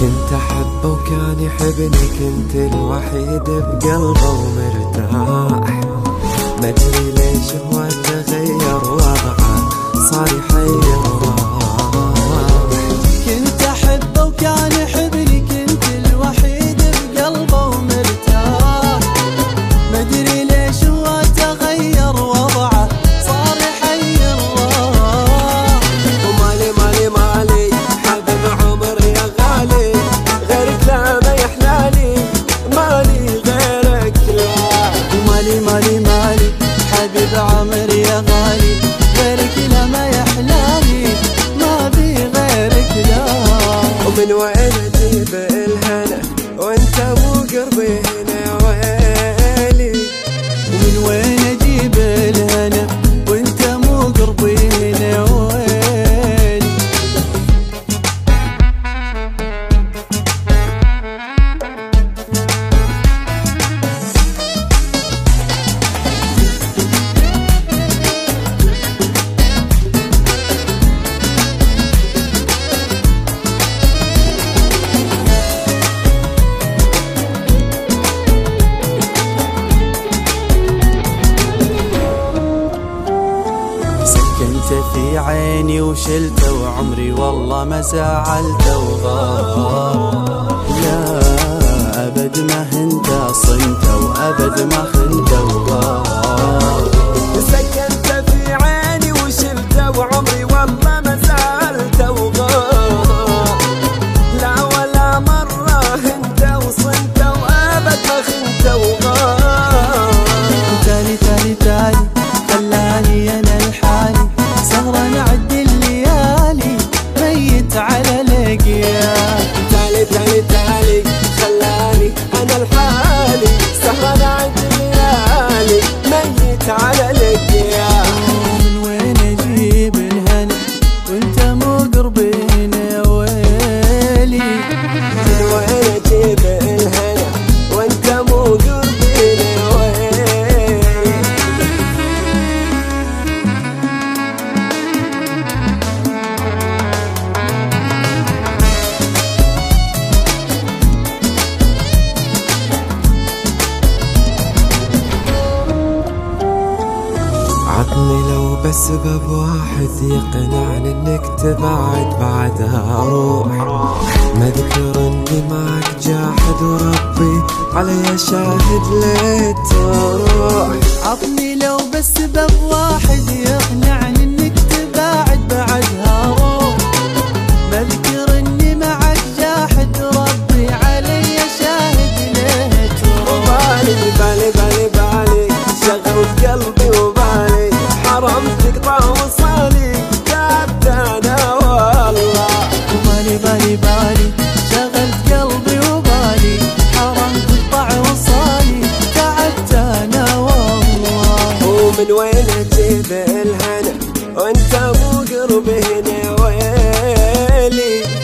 كنت أحبه وكان يحبني كنت الوحيد بقلبه ومرتاح ومالي مالي مالي حبيب عمر يا غالي غيرك لا ما يحلالي ما بي غيرك لا. ومن وين سكنت في عيني وشلته وعمري والله ما زعلته وغار. لا أبد ما هنت صنته وأبد ما خنت. عطني لو بس سبب واحد يقنعني إنك تبعد بعدها روح ما اذكر اني معك جاحد وربي علي شاهد ليت تروح عطني لو بس سبب واحد يقنعني وين تجيب الهنا؟ وانت مو قرب هنا ويلي.